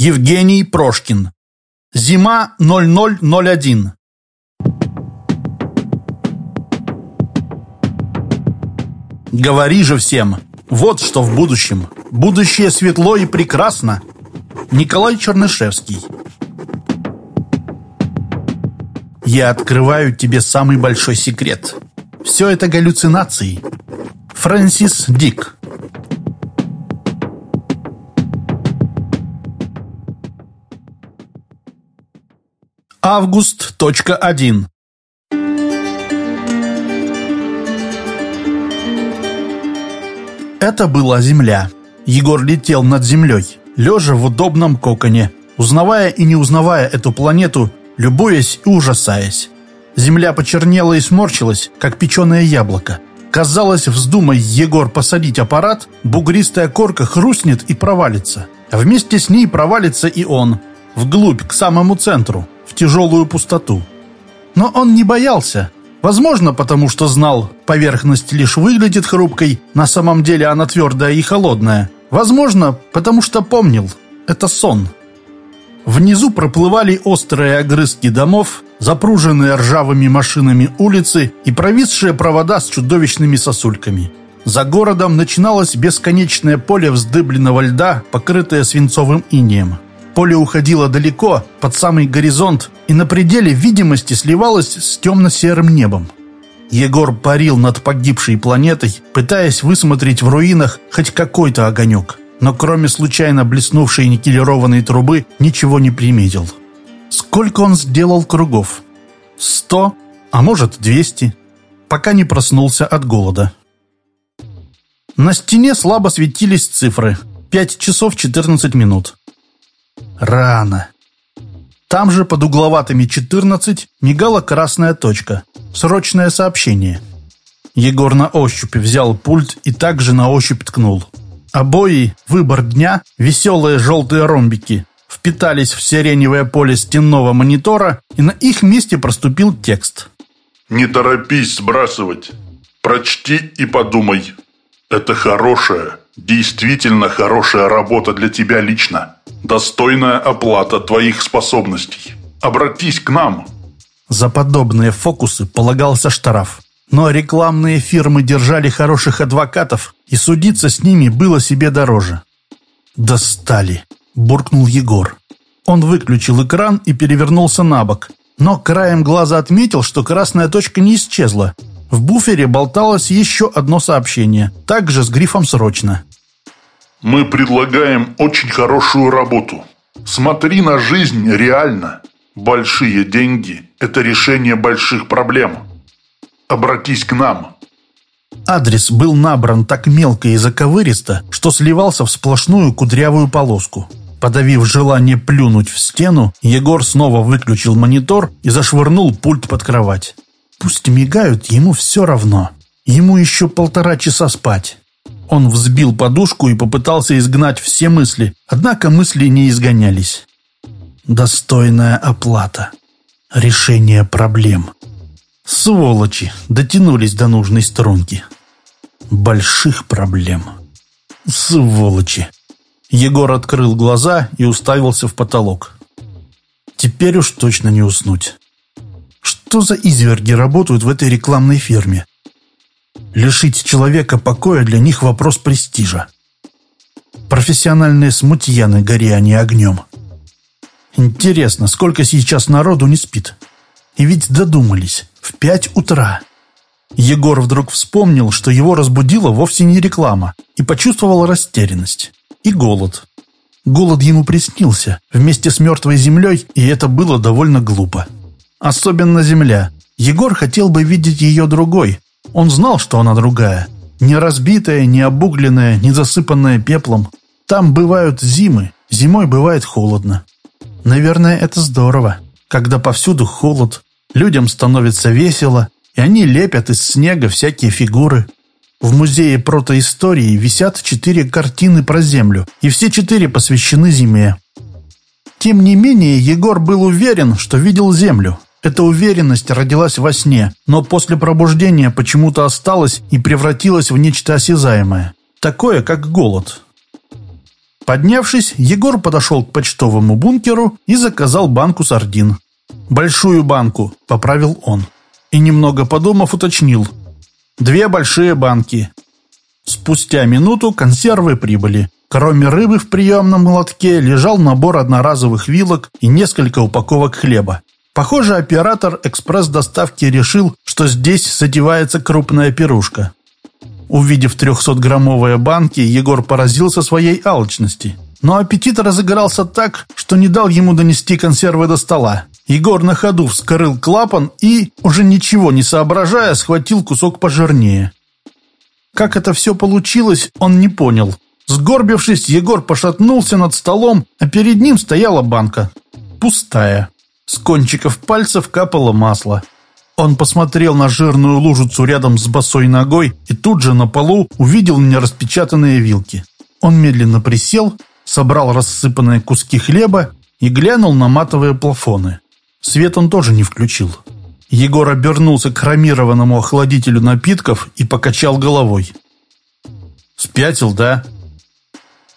Евгений Прошкин. Зима 0001. Говори же всем, вот что в будущем. Будущее светло и прекрасно. Николай Чернышевский. Я открываю тебе самый большой секрет. Все это галлюцинации. Фрэнсис Дик. Август. Точка один. Это была земля. Егор летел над землей, лежа в удобном коконе, узнавая и не узнавая эту планету, любуясь и ужасаясь. Земля почернела и сморщилась, как печеное яблоко. Казалось, вздумай Егор посадить аппарат, бугристая корка хрустнет и провалится. Вместе с ней провалится и он, вглубь, к самому центру в тяжелую пустоту. Но он не боялся. Возможно, потому что знал, поверхность лишь выглядит хрупкой, на самом деле она твердая и холодная. Возможно, потому что помнил, это сон. Внизу проплывали острые огрызки домов, запруженные ржавыми машинами улицы и провисшие провода с чудовищными сосульками. За городом начиналось бесконечное поле вздыбленного льда, покрытое свинцовым инеем. Поле уходило далеко, под самый горизонт, и на пределе видимости сливалось с темно-серым небом. Егор парил над погибшей планетой, пытаясь высмотреть в руинах хоть какой-то огонек, но кроме случайно блеснувшей никелированной трубы ничего не приметил. Сколько он сделал кругов? Сто, а может двести, пока не проснулся от голода. На стене слабо светились цифры. Пять часов четырнадцать минут. Рано. Там же под угловатыми 14 мигала красная точка. Срочное сообщение. Егор на ощупь взял пульт и также на ощупь ткнул. Обои, выбор дня, веселые желтые ромбики впитались в сиреневое поле стенного монитора, и на их месте проступил текст. «Не торопись сбрасывать. Прочти и подумай. Это хорошая, действительно хорошая работа для тебя лично достойная оплата твоих способностей. Обратись к нам». За подобные фокусы полагался штраф. Но рекламные фирмы держали хороших адвокатов, и судиться с ними было себе дороже. «Достали!» – буркнул Егор. Он выключил экран и перевернулся на бок, но краем глаза отметил, что красная точка не исчезла. В буфере болталось еще одно сообщение, также с грифом «Срочно». Мы предлагаем очень хорошую работу. Смотри на жизнь реально. Большие деньги – это решение больших проблем. Обратись к нам. Адрес был набран так мелко и заковыристо, что сливался в сплошную кудрявую полоску. Подавив желание плюнуть в стену, Егор снова выключил монитор и зашвырнул пульт под кровать. Пусть мигают, ему все равно. Ему еще полтора часа спать. Он взбил подушку и попытался изгнать все мысли, однако мысли не изгонялись. Достойная оплата. Решение проблем. Сволочи дотянулись до нужной струнки. Больших проблем. Сволочи. Егор открыл глаза и уставился в потолок. Теперь уж точно не уснуть. Что за изверги работают в этой рекламной фирме? Лишить человека покоя для них вопрос престижа. Профессиональные смутьяны, гори они огнем. Интересно, сколько сейчас народу не спит? И ведь додумались. В пять утра. Егор вдруг вспомнил, что его разбудила вовсе не реклама, и почувствовал растерянность. И голод. Голод ему приснился, вместе с мертвой землей, и это было довольно глупо. Особенно земля. Егор хотел бы видеть ее другой, он знал, что она другая. Не разбитая, не обугленная, не засыпанная пеплом. Там бывают зимы, зимой бывает холодно. Наверное, это здорово, когда повсюду холод, людям становится весело, и они лепят из снега всякие фигуры. В музее протоистории висят четыре картины про Землю, и все четыре посвящены зиме. Тем не менее, Егор был уверен, что видел Землю, эта уверенность родилась во сне, но после пробуждения почему-то осталась и превратилась в нечто осязаемое. Такое, как голод. Поднявшись, Егор подошел к почтовому бункеру и заказал банку сардин. «Большую банку», — поправил он. И немного подумав, уточнил. «Две большие банки». Спустя минуту консервы прибыли. Кроме рыбы в приемном молотке лежал набор одноразовых вилок и несколько упаковок хлеба. Похоже, оператор экспресс-доставки решил, что здесь задевается крупная пирушка. Увидев 300-граммовые банки, Егор поразился своей алчности. Но аппетит разыгрался так, что не дал ему донести консервы до стола. Егор на ходу вскрыл клапан и, уже ничего не соображая, схватил кусок пожирнее. Как это все получилось, он не понял. Сгорбившись, Егор пошатнулся над столом, а перед ним стояла банка. Пустая. С кончиков пальцев капало масло. Он посмотрел на жирную лужицу рядом с босой ногой и тут же на полу увидел нераспечатанные вилки. Он медленно присел, собрал рассыпанные куски хлеба и глянул на матовые плафоны. Свет он тоже не включил. Егор обернулся к хромированному охладителю напитков и покачал головой. «Спятил, да?»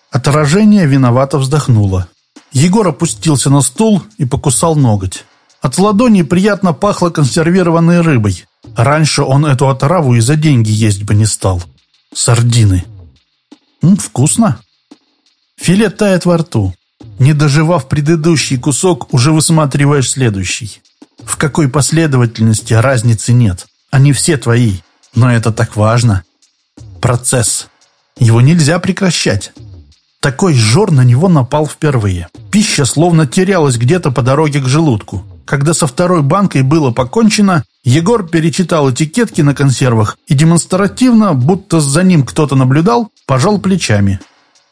Отражение виновато вздохнуло. Егор опустился на стул и покусал ноготь. От ладони приятно пахло консервированной рыбой. Раньше он эту отраву и за деньги есть бы не стал. Сардины. М, вкусно. Филе тает во рту. Не доживав предыдущий кусок, уже высматриваешь следующий. В какой последовательности разницы нет. Они все твои. Но это так важно. Процесс. Его нельзя прекращать. Такой жор на него напал впервые. Пища словно терялась где-то по дороге к желудку. Когда со второй банкой было покончено, Егор перечитал этикетки на консервах и демонстративно, будто за ним кто-то наблюдал, пожал плечами.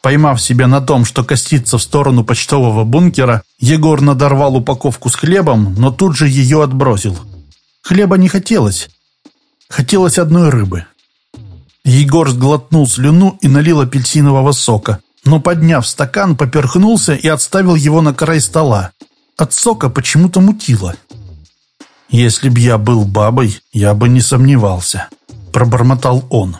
Поймав себя на том, что косится в сторону почтового бункера, Егор надорвал упаковку с хлебом, но тут же ее отбросил. Хлеба не хотелось. Хотелось одной рыбы. Егор сглотнул слюну и налил апельсинового сока, но, подняв стакан, поперхнулся и отставил его на край стола. От сока почему-то мутило. «Если б я был бабой, я бы не сомневался», — пробормотал он.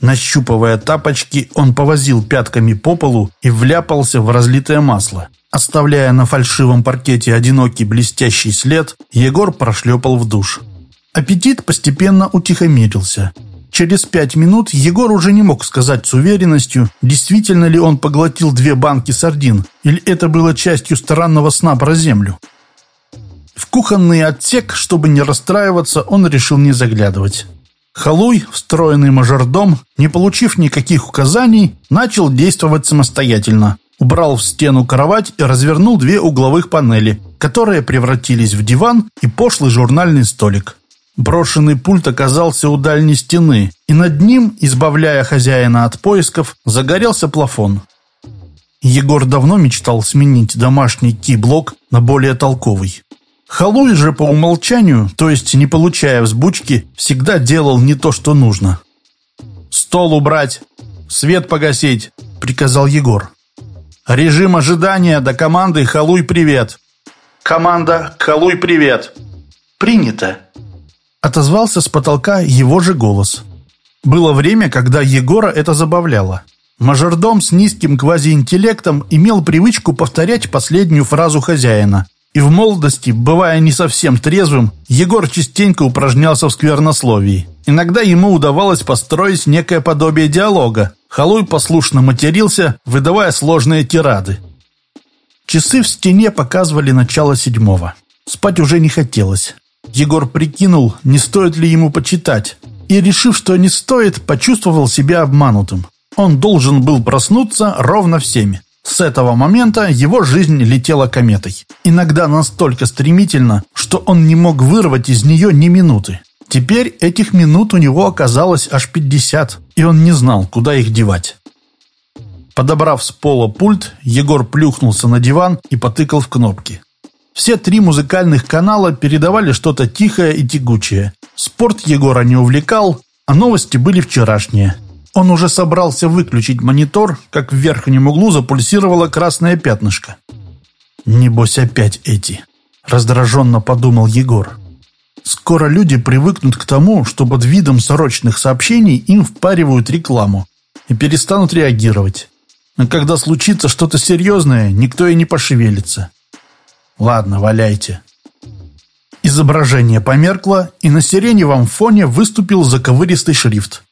Нащупывая тапочки, он повозил пятками по полу и вляпался в разлитое масло. Оставляя на фальшивом паркете одинокий блестящий след, Егор прошлепал в душ. Аппетит постепенно утихомирился. Через пять минут Егор уже не мог сказать с уверенностью, действительно ли он поглотил две банки сардин, или это было частью странного сна про землю. В кухонный отсек, чтобы не расстраиваться, он решил не заглядывать. Халуй, встроенный мажордом, не получив никаких указаний, начал действовать самостоятельно. Убрал в стену кровать и развернул две угловых панели, которые превратились в диван и пошлый журнальный столик. Брошенный пульт оказался у дальней стены, и над ним, избавляя хозяина от поисков, загорелся плафон. Егор давно мечтал сменить домашний ки-блок на более толковый. Халуй же по умолчанию, то есть не получая взбучки, всегда делал не то, что нужно. «Стол убрать! Свет погасить!» — приказал Егор. «Режим ожидания до команды «Халуй, привет!» «Команда «Халуй, привет!» «Принято!» Отозвался с потолка его же голос. Было время, когда Егора это забавляло. Мажордом с низким квазиинтеллектом имел привычку повторять последнюю фразу хозяина. И в молодости, бывая не совсем трезвым, Егор частенько упражнялся в сквернословии. Иногда ему удавалось построить некое подобие диалога. Халуй послушно матерился, выдавая сложные тирады. Часы в стене показывали начало седьмого. Спать уже не хотелось. Егор прикинул, не стоит ли ему почитать, и, решив, что не стоит, почувствовал себя обманутым. Он должен был проснуться ровно в семь. С этого момента его жизнь летела кометой. Иногда настолько стремительно, что он не мог вырвать из нее ни минуты. Теперь этих минут у него оказалось аж 50, и он не знал, куда их девать. Подобрав с пола пульт, Егор плюхнулся на диван и потыкал в кнопки. Все три музыкальных канала передавали что-то тихое и тягучее. Спорт Егора не увлекал, а новости были вчерашние. Он уже собрался выключить монитор, как в верхнем углу запульсировало красное пятнышко. «Небось опять эти», — раздраженно подумал Егор. «Скоро люди привыкнут к тому, что под видом срочных сообщений им впаривают рекламу и перестанут реагировать. А когда случится что-то серьезное, никто и не пошевелится. Ладно, валяйте. Изображение померкло, и на сиреневом фоне выступил заковыристый шрифт.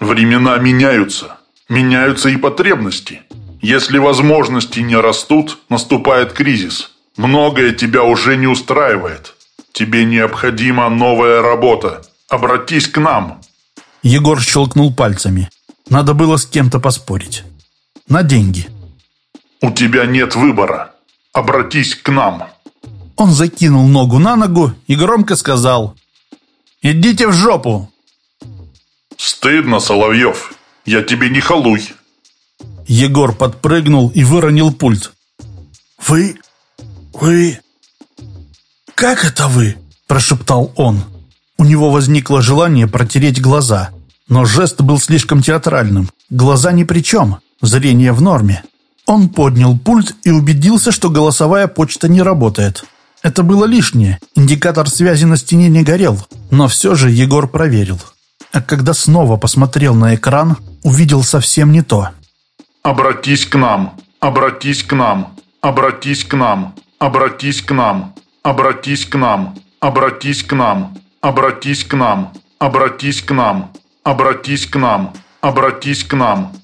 Времена меняются. Меняются и потребности. Если возможности не растут, наступает кризис. Многое тебя уже не устраивает. Тебе необходима новая работа. Обратись к нам. Егор щелкнул пальцами. Надо было с кем-то поспорить. На деньги. У тебя нет выбора. Обратись к нам. Он закинул ногу на ногу и громко сказал «Идите в жопу!» «Стыдно, Соловьев. Я тебе не халуй». Егор подпрыгнул и выронил пульт. «Вы... вы... как это вы?» – прошептал он. У него возникло желание протереть глаза, но жест был слишком театральным. Глаза ни при чем, зрение в норме. Он поднял пульт и убедился, что голосовая почта не работает. Это было лишнее, индикатор связи на стене не горел, но все же Егор проверил. А когда снова посмотрел на экран, увидел совсем не то. «Обратись к нам! Обратись к нам! Обратись к нам! Обратись к нам! Обратись к нам! Обратись к нам! Обратись к нам! Обратись к нам! Обратись к нам! Обратись к нам!»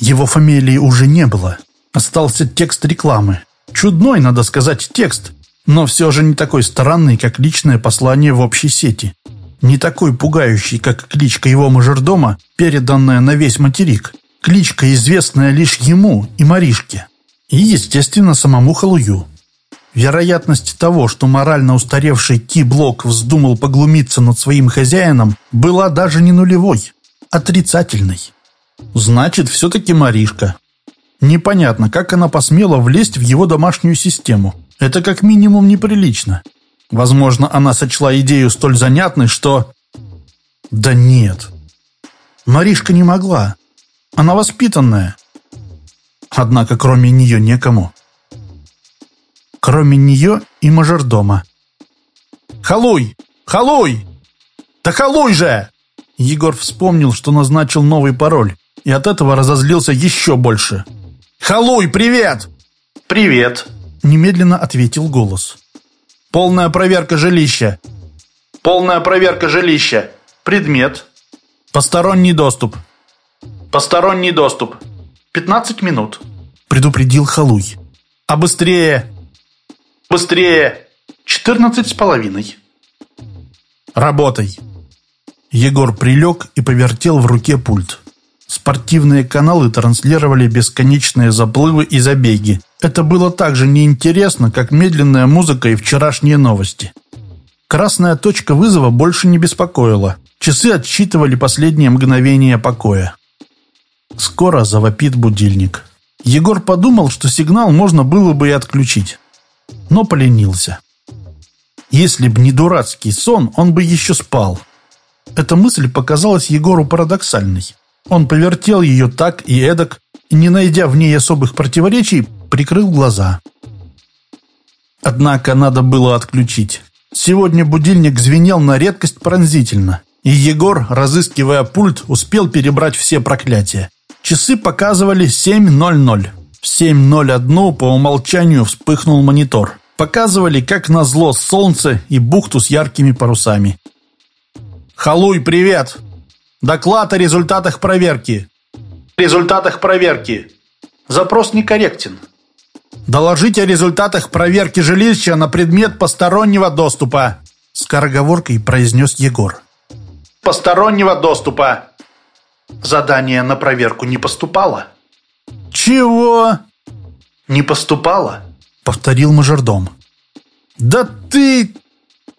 Его фамилии уже не было. Остался текст рекламы. Чудной, надо сказать, текст, но все же не такой странный, как личное послание в общей сети. Не такой пугающий, как кличка его мажордома, переданная на весь материк. Кличка, известная лишь ему и Маришке. И, естественно, самому Халую. Вероятность того, что морально устаревший Ки-блок вздумал поглумиться над своим хозяином, была даже не нулевой, отрицательной. Значит, все-таки Маришка. Непонятно, как она посмела влезть в его домашнюю систему. Это как минимум неприлично. Возможно, она сочла идею столь занятной, что... Да нет. Маришка не могла. Она воспитанная. Однако кроме нее некому. Кроме нее и мажордома. «Халуй! Халуй! Да халуй же!» Егор вспомнил, что назначил новый пароль, и от этого разозлился еще больше. «Халуй, привет!» «Привет!» Немедленно ответил голос. «Полная проверка жилища». «Полная проверка жилища. Предмет». «Посторонний доступ». «Посторонний доступ. 15 минут», предупредил Халуй. «А быстрее!» «Быстрее! 14 с половиной». «Работай!» Егор прилег и повертел в руке пульт. Спортивные каналы транслировали бесконечные заплывы и забеги. Это было так же неинтересно, как медленная музыка и вчерашние новости. Красная точка вызова больше не беспокоила. Часы отсчитывали последние мгновения покоя. Скоро завопит будильник. Егор подумал, что сигнал можно было бы и отключить. Но поленился. Если б не дурацкий сон, он бы еще спал. Эта мысль показалась Егору парадоксальной. Он повертел ее так и эдак, и, не найдя в ней особых противоречий, прикрыл глаза. Однако надо было отключить. Сегодня будильник звенел на редкость пронзительно, и Егор, разыскивая пульт, успел перебрать все проклятия. Часы показывали 7.00. В 7.01 по умолчанию вспыхнул монитор. Показывали, как назло, солнце и бухту с яркими парусами. «Халуй, привет!» Доклад о результатах проверки. Результатах проверки. Запрос некорректен. Доложить о результатах проверки жилища на предмет постороннего доступа. Скороговоркой произнес Егор. Постороннего доступа. Задание на проверку не поступало. Чего? Не поступало? Повторил мажордом. Да ты...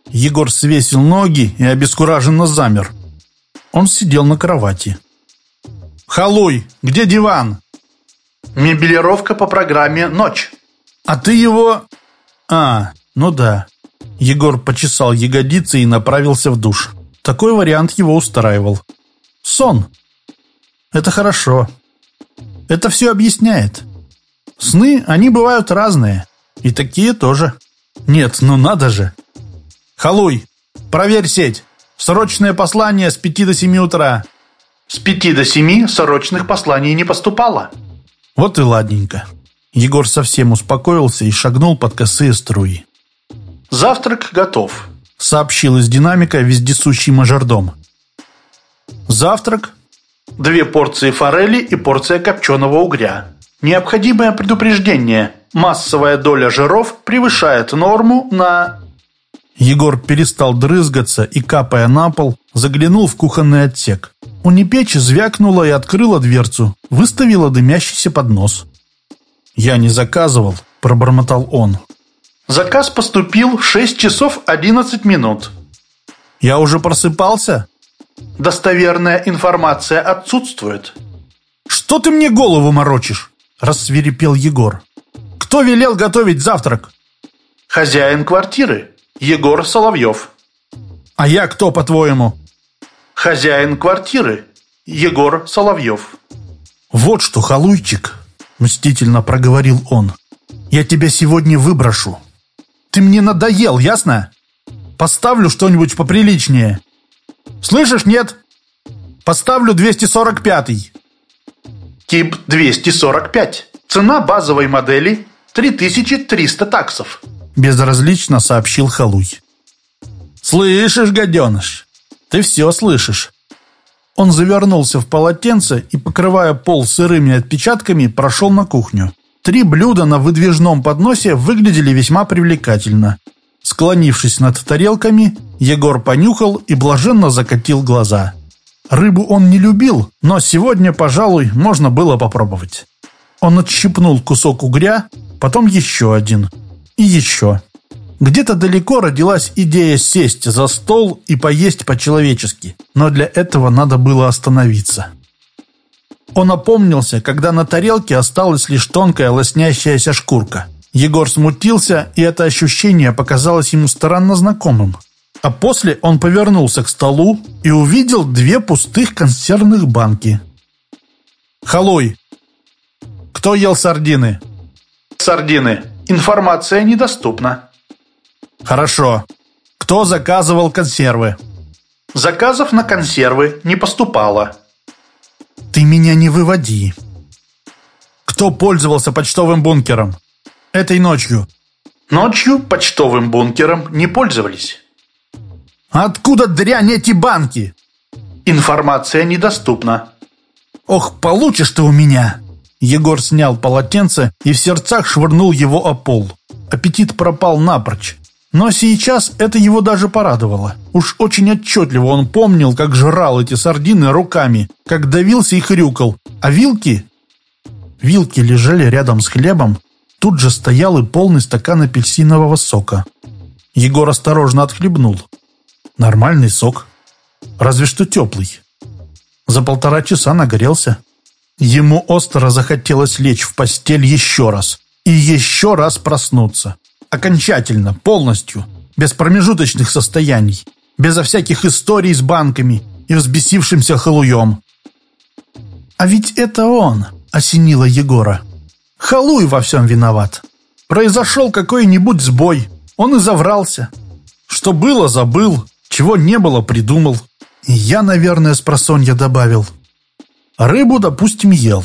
Егор свесил ноги и обескураженно замер. Он сидел на кровати. «Халуй, где диван?» «Мебелировка по программе «Ночь». «А ты его...» «А, ну да». Егор почесал ягодицы и направился в душ. Такой вариант его устраивал. Сон. Это хорошо. Это все объясняет. Сны, они бывают разные. И такие тоже. Нет, ну надо же. Халуй, проверь сеть. Срочное послание с пяти до семи утра. С пяти до семи срочных посланий не поступало. Вот и ладненько. Егор совсем успокоился и шагнул под косые струи. «Завтрак готов», — сообщил из динамика вездесущий мажордом. «Завтрак?» «Две порции форели и порция копченого угря. Необходимое предупреждение. Массовая доля жиров превышает норму на...» Егор перестал дрызгаться и, капая на пол, заглянул в кухонный отсек. У Непечи звякнула и открыла дверцу, выставила дымящийся поднос. «Я не заказывал», – пробормотал он. «Заказ поступил в 6 часов 11 минут». «Я уже просыпался?» «Достоверная информация отсутствует». «Что ты мне голову морочишь?» – рассверепел Егор. «Кто велел готовить завтрак?» «Хозяин квартиры, Егор Соловьев». «А я кто, по-твоему?» «Хозяин квартиры, Егор Соловьев». «Вот что, халуйчик!» Мстительно проговорил он. «Я тебя сегодня выброшу. Ты мне надоел, ясно? Поставлю что-нибудь поприличнее. Слышишь, нет? Поставлю 245-й». Тип 245. Цена базовой модели 3300 таксов. Безразлично сообщил Халуй. «Слышишь, гаденыш? Ты все слышишь. Он завернулся в полотенце и, покрывая пол сырыми отпечатками, прошел на кухню. Три блюда на выдвижном подносе выглядели весьма привлекательно. Склонившись над тарелками, Егор понюхал и блаженно закатил глаза. Рыбу он не любил, но сегодня, пожалуй, можно было попробовать. Он отщипнул кусок угря, потом еще один. И еще. Где-то далеко родилась идея сесть за стол и поесть по-человечески, но для этого надо было остановиться. Он опомнился, когда на тарелке осталась лишь тонкая лоснящаяся шкурка. Егор смутился, и это ощущение показалось ему странно знакомым. А после он повернулся к столу и увидел две пустых консервных банки. «Халуй! Кто ел сардины?» «Сардины. Информация недоступна». Хорошо. Кто заказывал консервы? Заказов на консервы не поступало. Ты меня не выводи. Кто пользовался почтовым бункером? Этой ночью. Ночью почтовым бункером не пользовались. Откуда дрянь эти банки? Информация недоступна. Ох, получишь ты у меня. Егор снял полотенце и в сердцах швырнул его о пол. Аппетит пропал напрочь. Но сейчас это его даже порадовало. Уж очень отчетливо он помнил, как жрал эти сардины руками, как давился и хрюкал. А вилки... Вилки лежали рядом с хлебом. Тут же стоял и полный стакан апельсинового сока. Егор осторожно отхлебнул. Нормальный сок. Разве что теплый. За полтора часа нагорелся. Ему остро захотелось лечь в постель еще раз. И еще раз проснуться. Окончательно, полностью, без промежуточных состояний, безо всяких историй с банками и взбесившимся халуем. «А ведь это он!» — осенило Егора. «Халуй во всем виноват. Произошел какой-нибудь сбой, он и заврался. Что было, забыл, чего не было, придумал. И я, наверное, с просонья добавил. Рыбу, допустим, ел.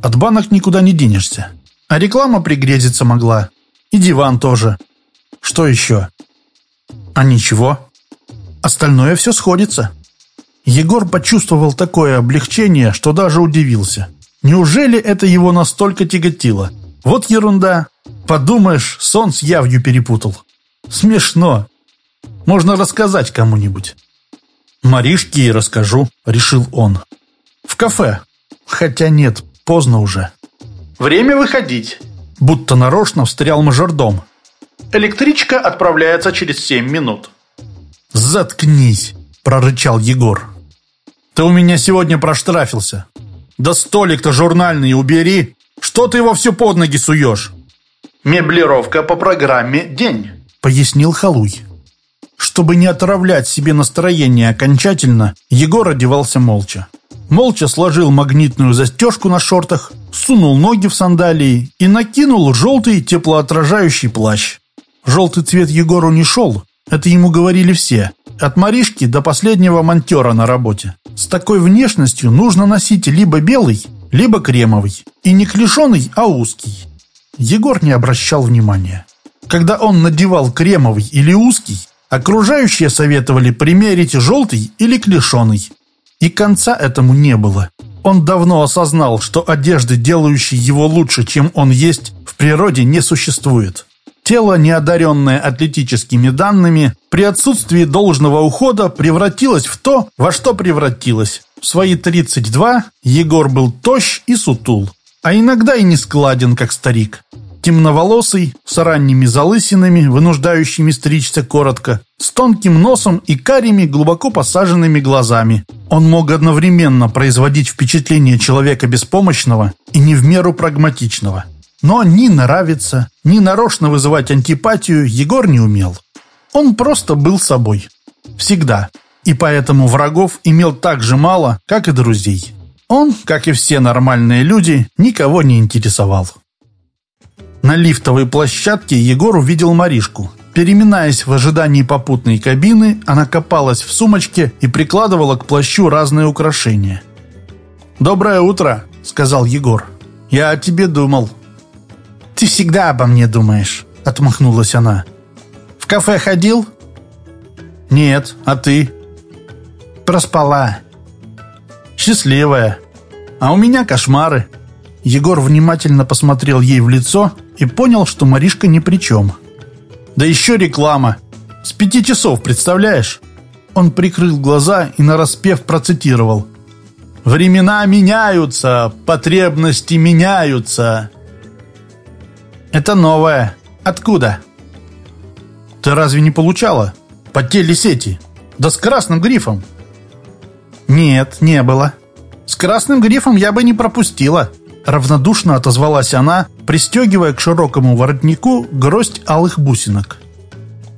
От банок никуда не денешься. А реклама пригрезиться могла. И диван тоже. Что еще? А ничего. Остальное все сходится. Егор почувствовал такое облегчение, что даже удивился. Неужели это его настолько тяготило? Вот ерунда. Подумаешь, сон с явью перепутал. Смешно. Можно рассказать кому-нибудь. Маришке и расскажу, решил он. В кафе. Хотя нет, поздно уже. Время выходить будто нарочно встрял мажордом. «Электричка отправляется через семь минут». «Заткнись!» – прорычал Егор. «Ты у меня сегодня проштрафился. Да столик-то журнальный убери. Что ты его все под ноги суешь?» «Меблировка по программе «День», – пояснил Халуй. Чтобы не отравлять себе настроение окончательно, Егор одевался молча. Молча сложил магнитную застежку на шортах, сунул ноги в сандалии и накинул желтый теплоотражающий плащ. Желтый цвет Егору не шел, это ему говорили все, от Маришки до последнего монтера на работе. С такой внешностью нужно носить либо белый, либо кремовый. И не клешеный, а узкий. Егор не обращал внимания. Когда он надевал кремовый или узкий, окружающие советовали примерить желтый или клешеный. И конца этому не было. Он давно осознал, что одежды, делающей его лучше, чем он есть, в природе не существует. Тело, неодаренное атлетическими данными, при отсутствии должного ухода превратилось в то, во что превратилось. В свои 32 Егор был тощ и сутул, а иногда и не складен, как старик. Темноволосый, с ранними залысинами, вынуждающими стричься коротко, с тонким носом и карими, глубоко посаженными глазами. Он мог одновременно производить впечатление человека беспомощного и не в меру прагматичного. Но ни нравиться, ни нарочно вызывать антипатию Егор не умел. Он просто был собой. Всегда. И поэтому врагов имел так же мало, как и друзей. Он, как и все нормальные люди, никого не интересовал. На лифтовой площадке Егор увидел Маришку. Переминаясь в ожидании попутной кабины, она копалась в сумочке и прикладывала к плащу разные украшения. «Доброе утро», — сказал Егор. «Я о тебе думал». «Ты всегда обо мне думаешь», — отмахнулась она. «В кафе ходил?» «Нет, а ты?» «Проспала». «Счастливая. А у меня кошмары». Егор внимательно посмотрел ей в лицо и понял, что Маришка ни при чем. «Да еще реклама. С пяти часов, представляешь?» Он прикрыл глаза и нараспев процитировал. «Времена меняются, потребности меняются, это новое. Откуда? Ты разве не получала? По телесети. Да с красным грифом. Нет, не было. С красным грифом я бы не пропустила. Равнодушно отозвалась она, пристегивая к широкому воротнику гроздь алых бусинок.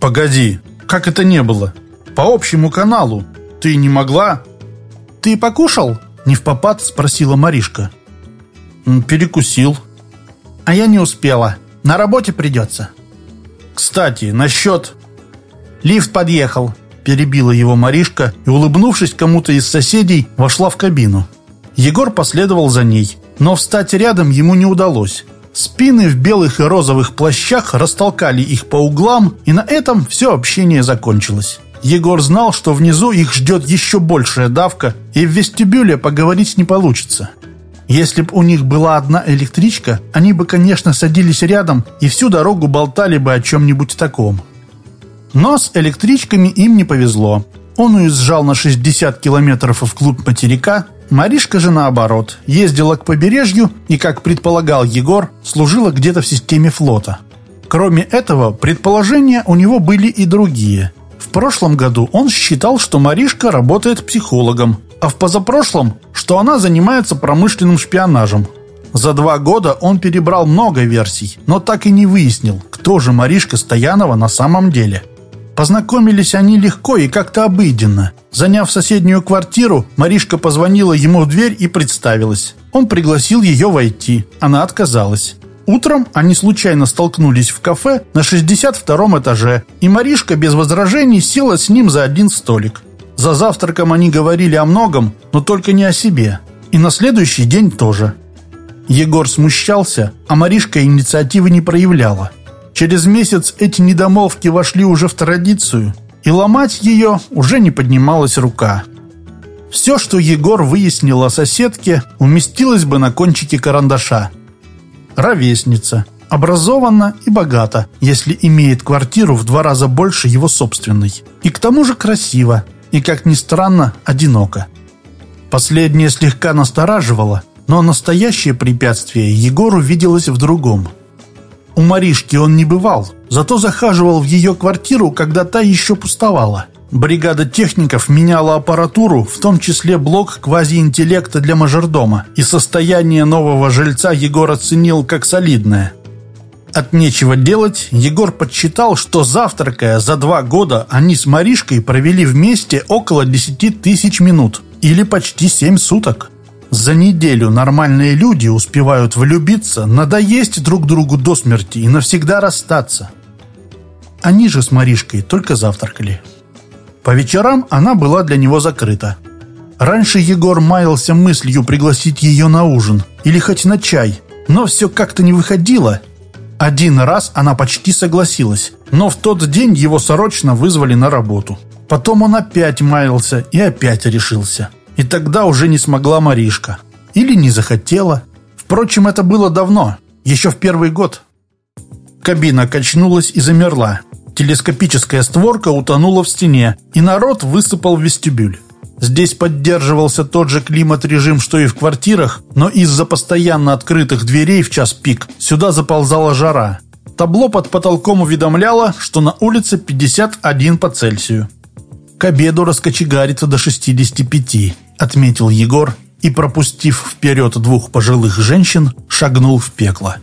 «Погоди, как это не было? По общему каналу. Ты не могла?» «Ты покушал?» — не в попад спросила Маришка. «Перекусил». «А я не успела. На работе придется. Кстати, насчет... Лифт подъехал. Перебила его Маришка и, улыбнувшись кому-то из соседей, вошла в кабину. Егор последовал за ней, но встать рядом ему не удалось. Спины в белых и розовых плащах растолкали их по углам, и на этом все общение закончилось. Егор знал, что внизу их ждет еще большая давка, и в вестибюле поговорить не получится. Если б у них была одна электричка, они бы, конечно, садились рядом и всю дорогу болтали бы о чем-нибудь таком. Но с электричками им не повезло. Он уезжал на 60 километров вглубь материка, Маришка же наоборот, ездила к побережью и, как предполагал Егор, служила где-то в системе флота. Кроме этого, предположения у него были и другие. В прошлом году он считал, что Маришка работает психологом, а в позапрошлом, что она занимается промышленным шпионажем. За два года он перебрал много версий, но так и не выяснил, кто же Маришка Стоянова на самом деле. Познакомились они легко и как-то обыденно. Заняв соседнюю квартиру, Маришка позвонила ему в дверь и представилась. Он пригласил ее войти. Она отказалась. Утром они случайно столкнулись в кафе на 62 этаже, и Маришка без возражений села с ним за один столик. За завтраком они говорили о многом, но только не о себе. И на следующий день тоже. Егор смущался, а Маришка инициативы не проявляла. Через месяц эти недомолвки вошли уже в традицию, и ломать ее уже не поднималась рука. Все, что Егор выяснил о соседке, уместилось бы на кончике карандаша. Ровесница, образована и богата, если имеет квартиру в два раза больше его собственной. И к тому же красиво, и, как ни странно, одиноко. Последнее слегка настораживало, но настоящее препятствие Егору виделось в другом. У Маришки он не бывал, зато захаживал в ее квартиру, когда та еще пустовала. Бригада техников меняла аппаратуру, в том числе блок квазиинтеллекта для мажордома, и состояние нового жильца Егор оценил как солидное – от нечего делать, Егор подсчитал, что завтракая за два года они с Маришкой провели вместе около 10 тысяч минут, или почти 7 суток. За неделю нормальные люди успевают влюбиться, надоесть друг другу до смерти и навсегда расстаться. Они же с Маришкой только завтракали. По вечерам она была для него закрыта. Раньше Егор маялся мыслью пригласить ее на ужин или хоть на чай, но все как-то не выходило. Один раз она почти согласилась, но в тот день его срочно вызвали на работу. Потом он опять маялся и опять решился. И тогда уже не смогла Маришка. Или не захотела. Впрочем, это было давно, еще в первый год. Кабина качнулась и замерла. Телескопическая створка утонула в стене, и народ высыпал в вестибюль. Здесь поддерживался тот же климат-режим, что и в квартирах, но из-за постоянно открытых дверей в час пик сюда заползала жара. Табло под потолком уведомляло, что на улице 51 по Цельсию. «К обеду раскочегарится до 65», — отметил Егор и, пропустив вперед двух пожилых женщин, шагнул в пекло.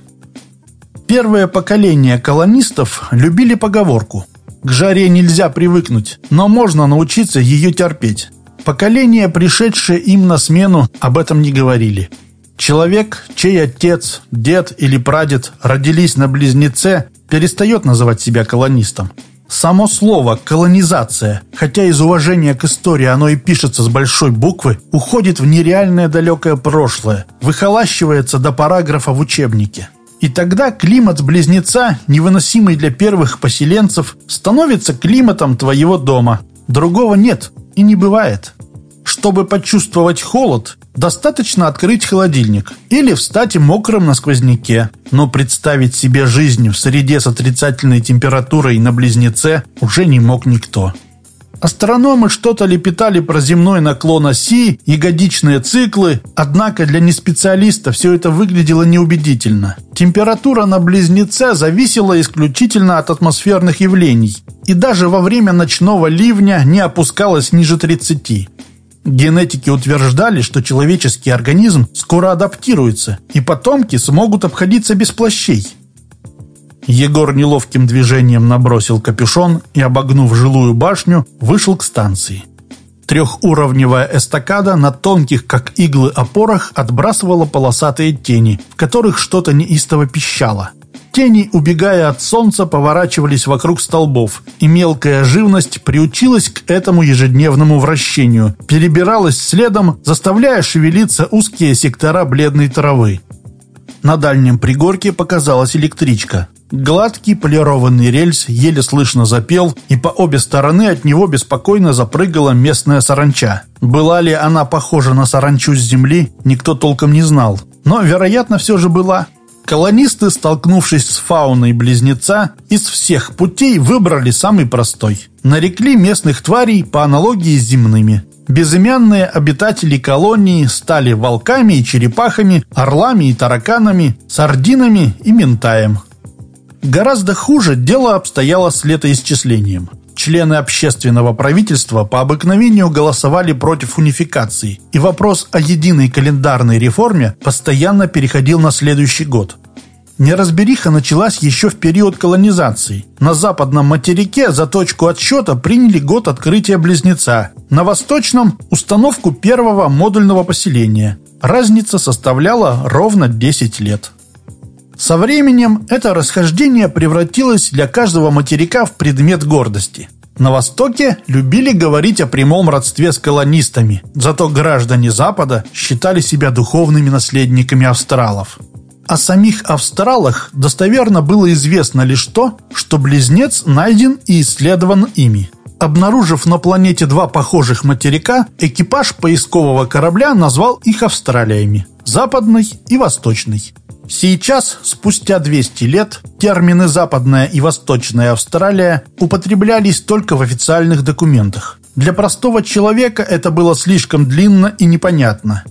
Первое поколение колонистов любили поговорку «К жаре нельзя привыкнуть, но можно научиться ее терпеть». Поколения, пришедшие им на смену, об этом не говорили. Человек, чей отец, дед или прадед родились на близнеце, перестает называть себя колонистом. Само слово «колонизация», хотя из уважения к истории оно и пишется с большой буквы, уходит в нереальное далекое прошлое, выхолащивается до параграфа в учебнике. И тогда климат близнеца, невыносимый для первых поселенцев, становится климатом твоего дома. Другого нет и не бывает. Чтобы почувствовать холод, достаточно открыть холодильник или встать мокрым на сквозняке. Но представить себе жизнь в среде с отрицательной температурой на близнеце уже не мог никто. Астрономы что-то лепетали про земной наклон оси, ягодичные циклы, однако для неспециалиста все это выглядело неубедительно. Температура на близнеце зависела исключительно от атмосферных явлений, и даже во время ночного ливня не опускалась ниже 30. Генетики утверждали, что человеческий организм скоро адаптируется, и потомки смогут обходиться без плащей. Егор неловким движением набросил капюшон и, обогнув жилую башню, вышел к станции. Трехуровневая эстакада на тонких, как иглы, опорах отбрасывала полосатые тени, в которых что-то неистово пищало. Тени, убегая от солнца, поворачивались вокруг столбов, и мелкая живность приучилась к этому ежедневному вращению, перебиралась следом, заставляя шевелиться узкие сектора бледной травы. На дальнем пригорке показалась электричка. Гладкий полированный рельс еле слышно запел, и по обе стороны от него беспокойно запрыгала местная саранча. Была ли она похожа на саранчу с земли, никто толком не знал. Но, вероятно, все же была. Колонисты, столкнувшись с фауной близнеца, из всех путей выбрали самый простой. Нарекли местных тварей по аналогии с земными. Безымянные обитатели колонии стали волками и черепахами, орлами и тараканами, сардинами и ментаем. Гораздо хуже дело обстояло с летоисчислением. Члены общественного правительства по обыкновению голосовали против унификации, и вопрос о единой календарной реформе постоянно переходил на следующий год. Неразбериха началась еще в период колонизации. На западном материке за точку отсчета приняли год открытия Близнеца, на восточном – установку первого модульного поселения. Разница составляла ровно 10 лет. Со временем это расхождение превратилось для каждого материка в предмет гордости. На Востоке любили говорить о прямом родстве с колонистами, зато граждане Запада считали себя духовными наследниками австралов. О самих австралах достоверно было известно лишь то, что близнец найден и исследован ими. Обнаружив на планете два похожих материка, экипаж поискового корабля назвал их Австралиями – Западный и Восточный. Сейчас, спустя 200 лет, термины «Западная» и «Восточная Австралия» употреблялись только в официальных документах. Для простого человека это было слишком длинно и непонятно.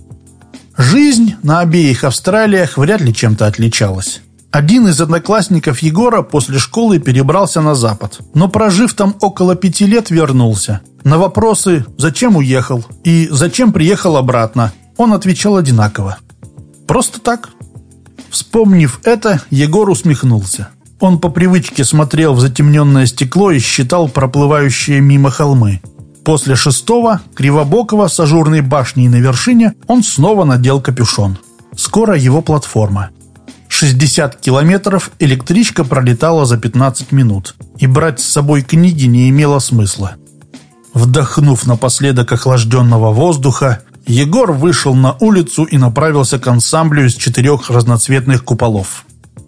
Жизнь на обеих Австралиях вряд ли чем-то отличалась. Один из одноклассников Егора после школы перебрался на Запад, но прожив там около пяти лет вернулся. На вопросы «Зачем уехал?» и «Зачем приехал обратно?» он отвечал одинаково. Просто так. Вспомнив это, Егор усмехнулся. Он по привычке смотрел в затемненное стекло и считал проплывающие мимо холмы. После шестого, кривобокого с ажурной башней на вершине, он снова надел капюшон. Скоро его платформа. 60 километров электричка пролетала за 15 минут, и брать с собой книги не имело смысла. Вдохнув напоследок охлажденного воздуха, Егор вышел на улицу и направился к ансамблю из четырех разноцветных куполов.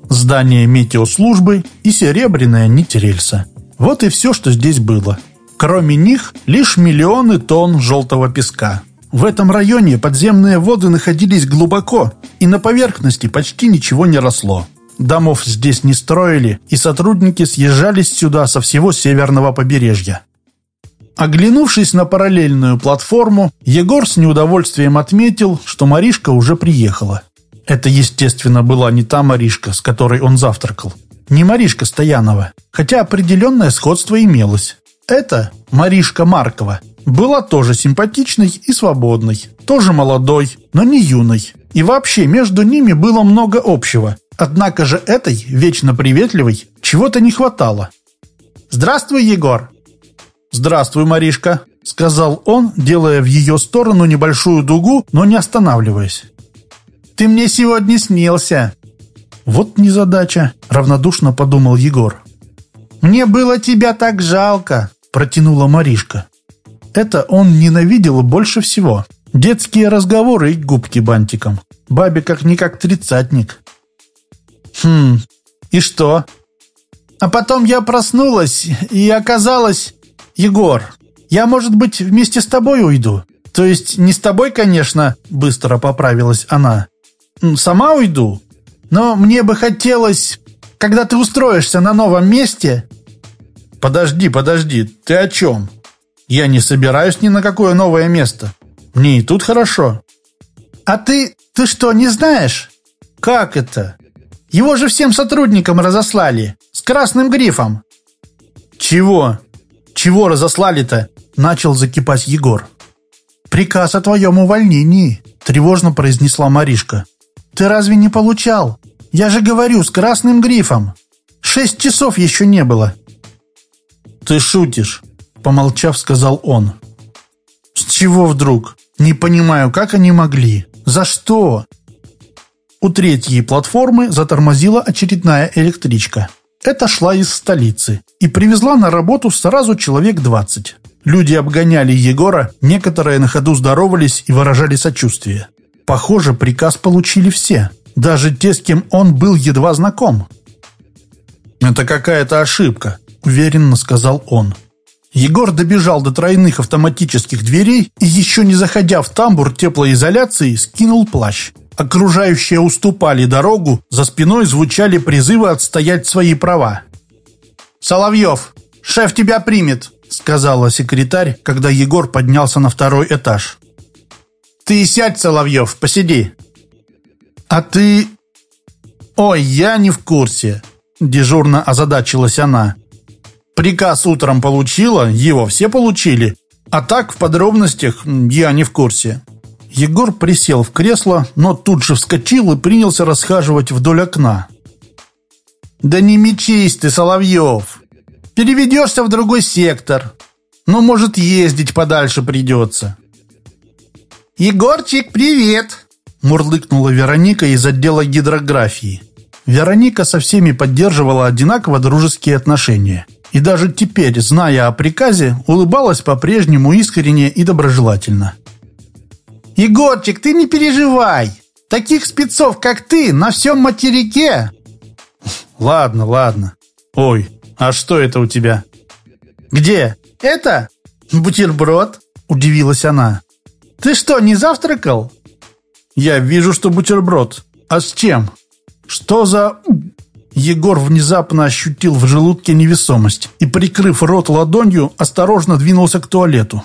Здание метеослужбы и серебряная нить рельса. Вот и все, что здесь было. Кроме них, лишь миллионы тонн желтого песка. В этом районе подземные воды находились глубоко, и на поверхности почти ничего не росло. Домов здесь не строили, и сотрудники съезжались сюда со всего северного побережья. Оглянувшись на параллельную платформу, Егор с неудовольствием отметил, что Маришка уже приехала. Это, естественно, была не та Маришка, с которой он завтракал. Не Маришка Стоянова, хотя определенное сходство имелось. Это Маришка Маркова. Была тоже симпатичной и свободной. Тоже молодой, но не юной. И вообще между ними было много общего. Однако же этой, вечно приветливой, чего-то не хватало. «Здравствуй, Егор!» «Здравствуй, Маришка!» — сказал он, делая в ее сторону небольшую дугу, но не останавливаясь. «Ты мне сегодня снился!» «Вот незадача!» — равнодушно подумал Егор. «Мне было тебя так жалко!» — протянула Маришка. Это он ненавидел больше всего. Детские разговоры и губки бантиком. Бабе как-никак тридцатник. «Хм, и что?» «А потом я проснулась, и оказалось...» «Егор, я, может быть, вместе с тобой уйду?» «То есть не с тобой, конечно», — быстро поправилась она. «Сама уйду. Но мне бы хотелось, когда ты устроишься на новом месте...» «Подожди, подожди, ты о чем?» «Я не собираюсь ни на какое новое место. Мне и тут хорошо». «А ты... ты что, не знаешь?» «Как это?» Его же всем сотрудникам разослали. С красным грифом. Чего? Чего разослали-то? Начал закипать Егор. Приказ о твоем увольнении, тревожно произнесла Маришка. Ты разве не получал? Я же говорю, с красным грифом. Шесть часов еще не было. Ты шутишь, помолчав, сказал он. С чего вдруг? Не понимаю, как они могли? За что? У третьей платформы затормозила очередная электричка. Это шла из столицы и привезла на работу сразу человек 20. Люди обгоняли Егора, некоторые на ходу здоровались и выражали сочувствие. Похоже, приказ получили все, даже те, с кем он был едва знаком. «Это какая-то ошибка», – уверенно сказал он. Егор добежал до тройных автоматических дверей и, еще не заходя в тамбур теплоизоляции, скинул плащ. Окружающие уступали дорогу, за спиной звучали призывы отстоять свои права. «Соловьев, шеф тебя примет», — сказала секретарь, когда Егор поднялся на второй этаж. «Ты сядь, Соловьев, посиди». «А ты...» «Ой, я не в курсе», — дежурно озадачилась она. «Приказ утром получила, его все получили, а так в подробностях я не в курсе. Егор присел в кресло, но тут же вскочил и принялся расхаживать вдоль окна. «Да не мечись ты, Соловьев! Переведешься в другой сектор. Ну, может, ездить подальше придется». «Егорчик, привет!» Мурлыкнула Вероника из отдела гидрографии. Вероника со всеми поддерживала одинаково дружеские отношения. И даже теперь, зная о приказе, улыбалась по-прежнему искренне и доброжелательно. Егорчик, ты не переживай. Таких спецов, как ты, на всем материке. Ладно, ладно. Ой, а что это у тебя? Где? Это? Бутерброд? Удивилась она. Ты что, не завтракал? Я вижу, что бутерброд. А с чем? Что за... Егор внезапно ощутил в желудке невесомость и, прикрыв рот ладонью, осторожно двинулся к туалету.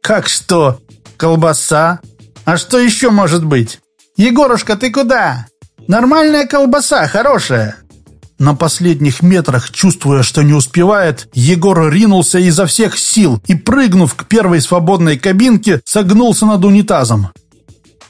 «Как что? Колбаса? А что еще может быть? Егорушка, ты куда? Нормальная колбаса, хорошая. На последних метрах, чувствуя, что не успевает, Егор ринулся изо всех сил и, прыгнув к первой свободной кабинке, согнулся над унитазом.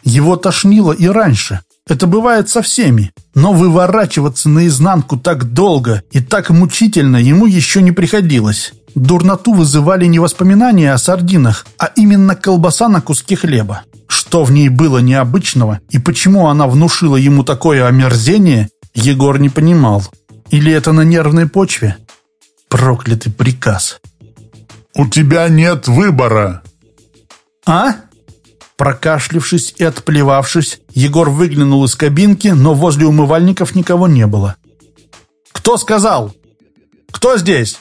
Его тошнило и раньше. Это бывает со всеми. Но выворачиваться наизнанку так долго и так мучительно ему еще не приходилось. Дурноту вызывали не воспоминания о сардинах, а именно колбаса на куске хлеба. Что в ней было необычного и почему она внушила ему такое омерзение, Егор не понимал. Или это на нервной почве? Проклятый приказ. У тебя нет выбора. А? Прокашлившись и отплевавшись, Егор выглянул из кабинки, но возле умывальников никого не было. «Кто сказал? Кто здесь?»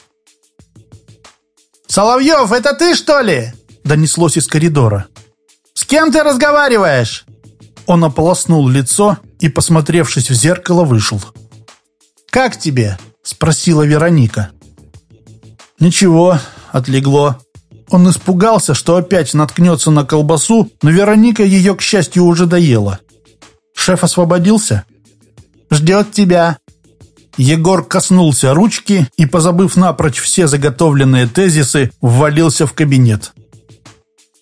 «Соловьев, это ты, что ли?» Донеслось из коридора. «С кем ты разговариваешь?» Он ополоснул лицо и, посмотревшись в зеркало, вышел. «Как тебе?» – спросила Вероника. «Ничего, отлегло». Он испугался, что опять наткнется на колбасу, но Вероника ее, к счастью, уже доела. Шеф освободился? «Ждет тебя». Егор коснулся ручки и, позабыв напрочь все заготовленные тезисы, ввалился в кабинет.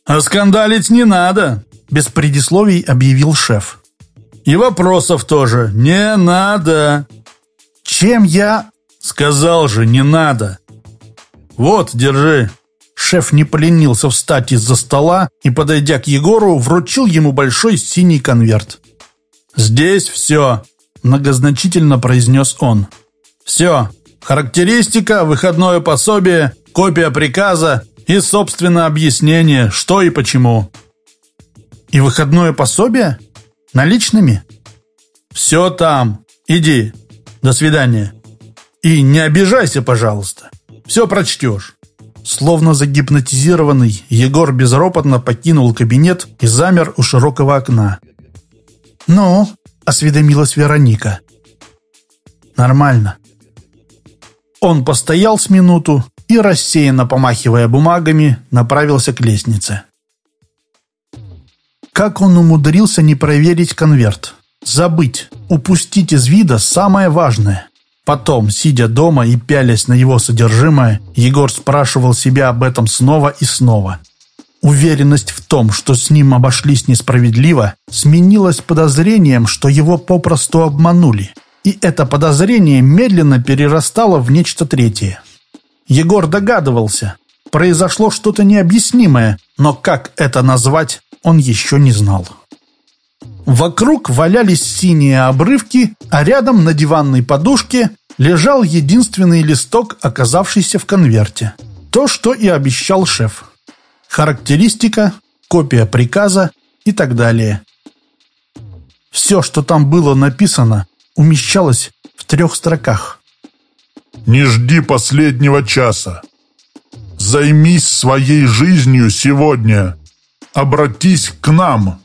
«А скандалить не надо», – без предисловий объявил шеф. «И вопросов тоже не надо». «Чем я...» «Сказал же, не надо». «Вот, держи». Шеф не поленился встать из-за стола и, подойдя к Егору, вручил ему большой синий конверт. «Здесь все», – многозначительно произнес он. «Все. Характеристика, выходное пособие, копия приказа и, собственно, объяснение, что и почему». «И выходное пособие? Наличными?» «Все там. Иди. До свидания. И не обижайся, пожалуйста. Все прочтешь». Словно загипнотизированный, Егор безропотно покинул кабинет и замер у широкого окна. «Ну?» – осведомилась Вероника. «Нормально». Он постоял с минуту и, рассеянно помахивая бумагами, направился к лестнице. Как он умудрился не проверить конверт? Забыть, упустить из вида самое важное. Потом, сидя дома и пялясь на его содержимое, Егор спрашивал себя об этом снова и снова. Уверенность в том, что с ним обошлись несправедливо, сменилась подозрением, что его попросту обманули. И это подозрение медленно перерастало в нечто третье. Егор догадывался, произошло что-то необъяснимое, но как это назвать, он еще не знал. Вокруг валялись синие обрывки, а рядом на диванной подушке лежал единственный листок, оказавшийся в конверте. То, что и обещал шеф. Характеристика, копия приказа и так далее. Все, что там было написано, умещалось в трех строках. «Не жди последнего часа. Займись своей жизнью сегодня. Обратись к нам».